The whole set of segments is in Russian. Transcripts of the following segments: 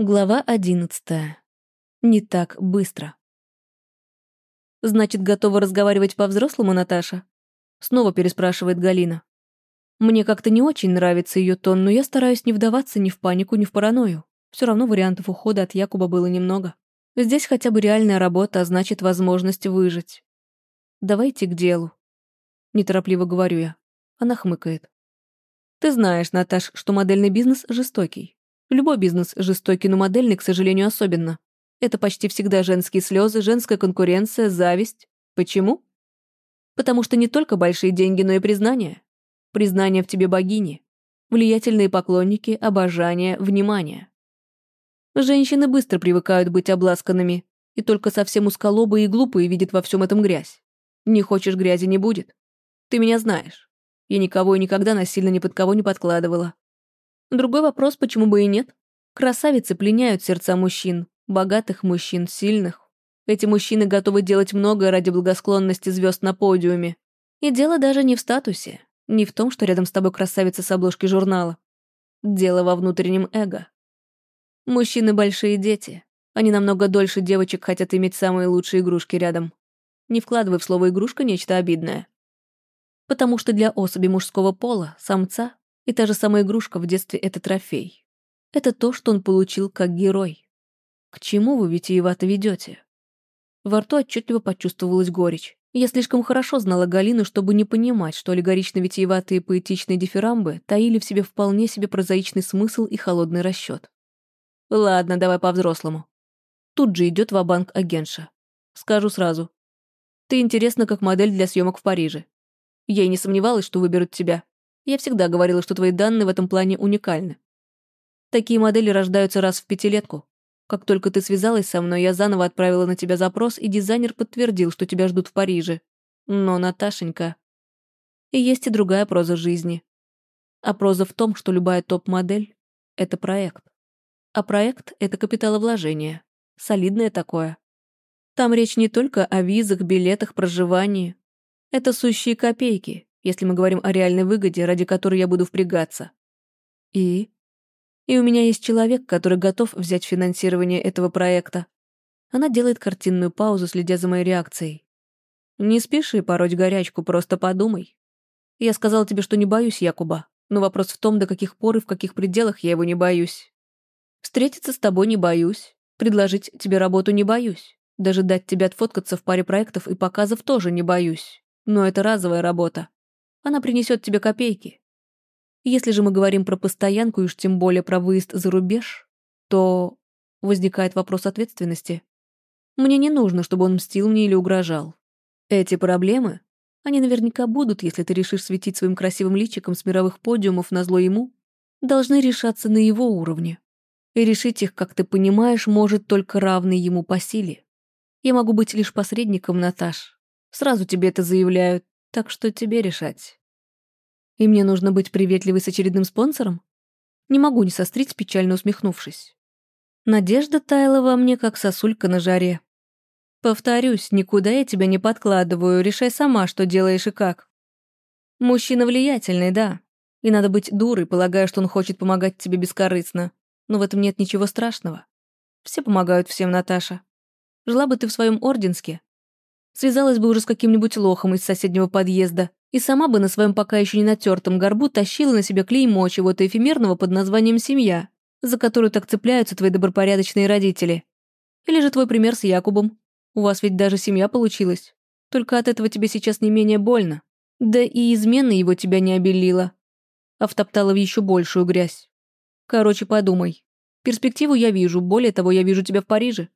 Глава одиннадцатая. Не так быстро. «Значит, готова разговаривать по-взрослому, Наташа?» Снова переспрашивает Галина. Мне как-то не очень нравится ее тон, но я стараюсь не вдаваться ни в панику, ни в паранойю. Все равно вариантов ухода от Якуба было немного. Здесь хотя бы реальная работа, а значит, возможность выжить. Давайте к делу. Неторопливо говорю я. Она хмыкает. Ты знаешь, Наташ, что модельный бизнес жестокий. Любой бизнес жестокий, но модельный, к сожалению, особенно. Это почти всегда женские слезы, женская конкуренция, зависть. Почему? Потому что не только большие деньги, но и признание. Признание в тебе богини. Влиятельные поклонники, обожание, внимание. Женщины быстро привыкают быть обласканными, и только совсем узколобые и глупые видят во всем этом грязь. Не хочешь грязи не будет. Ты меня знаешь. Я никого и никогда насильно ни под кого не подкладывала. Другой вопрос, почему бы и нет? Красавицы пленяют сердца мужчин, богатых мужчин, сильных. Эти мужчины готовы делать многое ради благосклонности звезд на подиуме. И дело даже не в статусе, не в том, что рядом с тобой красавица с обложки журнала. Дело во внутреннем эго. Мужчины — большие дети. Они намного дольше девочек хотят иметь самые лучшие игрушки рядом. Не вкладывай в слово «игрушка» нечто обидное. Потому что для особи мужского пола, самца, и та же самая игрушка в детстве — это трофей. Это то, что он получил как герой. К чему вы витиевато ведете? Во рту отчетливо почувствовалась горечь. Я слишком хорошо знала Галину, чтобы не понимать, что аллегорично-витиеватые поэтичные дифирамбы таили в себе вполне себе прозаичный смысл и холодный расчет. Ладно, давай по-взрослому. Тут же идет в банк агентша. Скажу сразу. Ты интересна как модель для съемок в Париже. Я и не сомневалась, что выберут тебя. Я всегда говорила, что твои данные в этом плане уникальны. Такие модели рождаются раз в пятилетку. Как только ты связалась со мной, я заново отправила на тебя запрос, и дизайнер подтвердил, что тебя ждут в Париже. Но, Наташенька... И есть и другая проза жизни. А проза в том, что любая топ-модель — это проект. А проект — это капиталовложение. Солидное такое. Там речь не только о визах, билетах, проживании. Это сущие копейки, если мы говорим о реальной выгоде, ради которой я буду впрягаться. И? И у меня есть человек, который готов взять финансирование этого проекта. Она делает картинную паузу, следя за моей реакцией. Не спеши пороть горячку, просто подумай. Я сказал тебе, что не боюсь Якуба, но вопрос в том, до каких пор и в каких пределах я его не боюсь. Встретиться с тобой не боюсь, предложить тебе работу не боюсь, даже дать тебе отфоткаться в паре проектов и показов тоже не боюсь. Но это разовая работа. Она принесет тебе копейки. Если же мы говорим про постоянку и уж тем более про выезд за рубеж, то возникает вопрос ответственности. Мне не нужно, чтобы он мстил мне или угрожал. Эти проблемы, они наверняка будут, если ты решишь светить своим красивым личиком с мировых подиумов на зло ему, должны решаться на его уровне. И решить их, как ты понимаешь, может только равный ему по силе. Я могу быть лишь посредником, Наташ. Сразу тебе это заявляю, так что тебе решать. И мне нужно быть приветливой с очередным спонсором? Не могу не сострить, печально усмехнувшись. Надежда таяла во мне, как сосулька на жаре. Повторюсь, никуда я тебя не подкладываю, решай сама, что делаешь и как. Мужчина влиятельный, да. И надо быть дурой, полагая, что он хочет помогать тебе бескорыстно. Но в этом нет ничего страшного. Все помогают всем, Наташа. Жила бы ты в своем Орденске, Связалась бы уже с каким-нибудь лохом из соседнего подъезда и сама бы на своем пока еще не натертом горбу тащила на себя клеймо чего-то эфемерного под названием «семья», за которую так цепляются твои добропорядочные родители. Или же твой пример с Якубом. У вас ведь даже семья получилась. Только от этого тебе сейчас не менее больно. Да и измена его тебя не обелила, а втоптала в еще большую грязь. Короче, подумай. Перспективу я вижу, более того, я вижу тебя в Париже.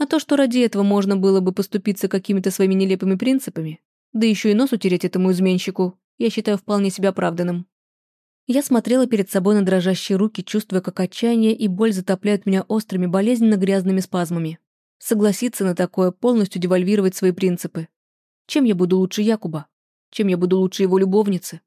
А то, что ради этого можно было бы поступиться какими-то своими нелепыми принципами, да еще и нос утереть этому изменщику, я считаю вполне себя оправданным. Я смотрела перед собой на дрожащие руки, чувствуя, как отчаяние и боль затопляют меня острыми, болезненно грязными спазмами. Согласиться на такое, полностью девальвировать свои принципы. Чем я буду лучше Якуба? Чем я буду лучше его любовницы?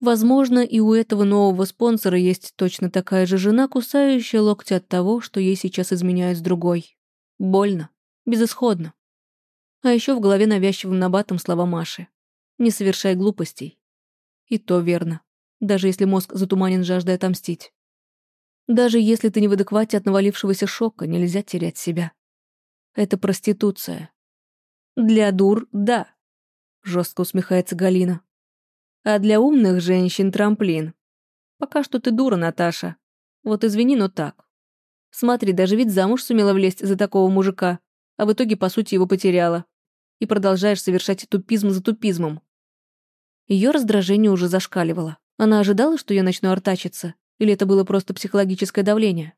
Возможно, и у этого нового спонсора есть точно такая же жена, кусающая локти от того, что ей сейчас изменяют с другой. Больно. Безысходно. А еще в голове навязчивым набатом слова Маши. «Не совершай глупостей». И то верно. Даже если мозг затуманен жаждой отомстить. Даже если ты не в адеквате от навалившегося шока, нельзя терять себя. Это проституция. Для дур — да. Жестко усмехается Галина. А для умных женщин трамплин. Пока что ты дура, Наташа. Вот извини, но так. Смотри, даже ведь замуж сумела влезть за такого мужика, а в итоге, по сути, его потеряла. И продолжаешь совершать тупизм за тупизмом. Ее раздражение уже зашкаливало. Она ожидала, что я начну артачиться, или это было просто психологическое давление?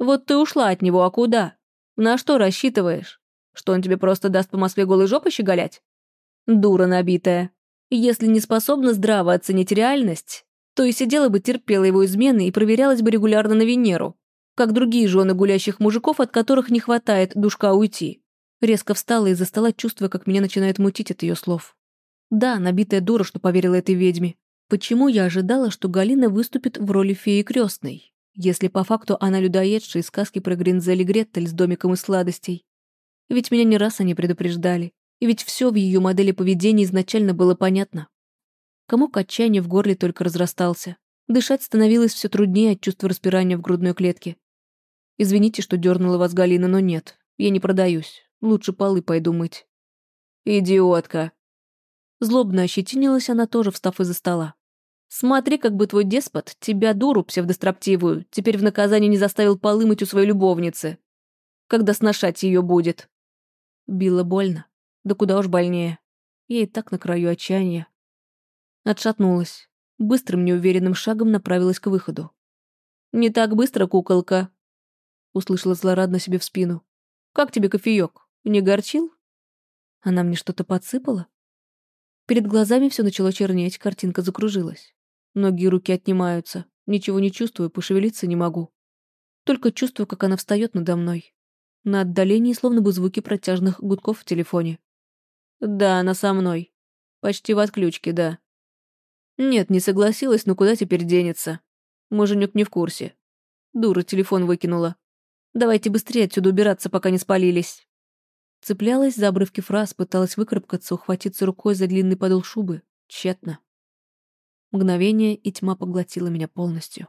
Вот ты ушла от него, а куда? На что рассчитываешь? Что он тебе просто даст по Москве голой жопой щеголять? Дура набитая. Если не способна здраво оценить реальность, то и сидела бы терпела его измены и проверялась бы регулярно на Венеру, как другие жены гулящих мужиков, от которых не хватает душка уйти. Резко встала из-за стола, чувствуя, как меня начинает мутить от ее слов. Да, набитая дура, что поверила этой ведьме. Почему я ожидала, что Галина выступит в роли феи крестной, если по факту она людоедша из сказки про Гринзель и Греттель с домиком из сладостей? Ведь меня не раз они предупреждали, и ведь все в ее модели поведения изначально было понятно. Комок отчаяния в горле только разрастался. Дышать становилось все труднее от чувства распирания в грудной клетке. Извините, что дернула вас Галина, но нет, я не продаюсь. Лучше полы пойду мыть. «Идиотка!» Злобно ощетинилась она тоже, встав из-за стола. Смотри, как бы твой деспот тебя, дуру псевдостроптивую, теперь в наказание не заставил полы мыть у своей любовницы. Когда сношать ее будет. Било больно. Да куда уж больнее. Я и так на краю отчаяния. Отшатнулась. Быстрым, неуверенным шагом направилась к выходу. «Не так быстро, куколка!» Услышала злорадно себе в спину. «Как тебе кофеек? Не горчил?» Она мне что-то подсыпала? Перед глазами все начало чернеть, картинка закружилась. Ноги и руки отнимаются. Ничего не чувствую, пошевелиться не могу. Только чувствую, как она встает надо мной. На отдалении словно бы звуки протяжных гудков в телефоне. Да, она со мной. Почти в отключке, да. Нет, не согласилась, но куда теперь денется? Муженек не в курсе. Дура телефон выкинула. Давайте быстрее отсюда убираться, пока не спалились. Цеплялась за обрывки фраз, пыталась выкарабкаться, ухватиться рукой за длинный подол шубы. Тщетно. Мгновение, и тьма поглотила меня полностью.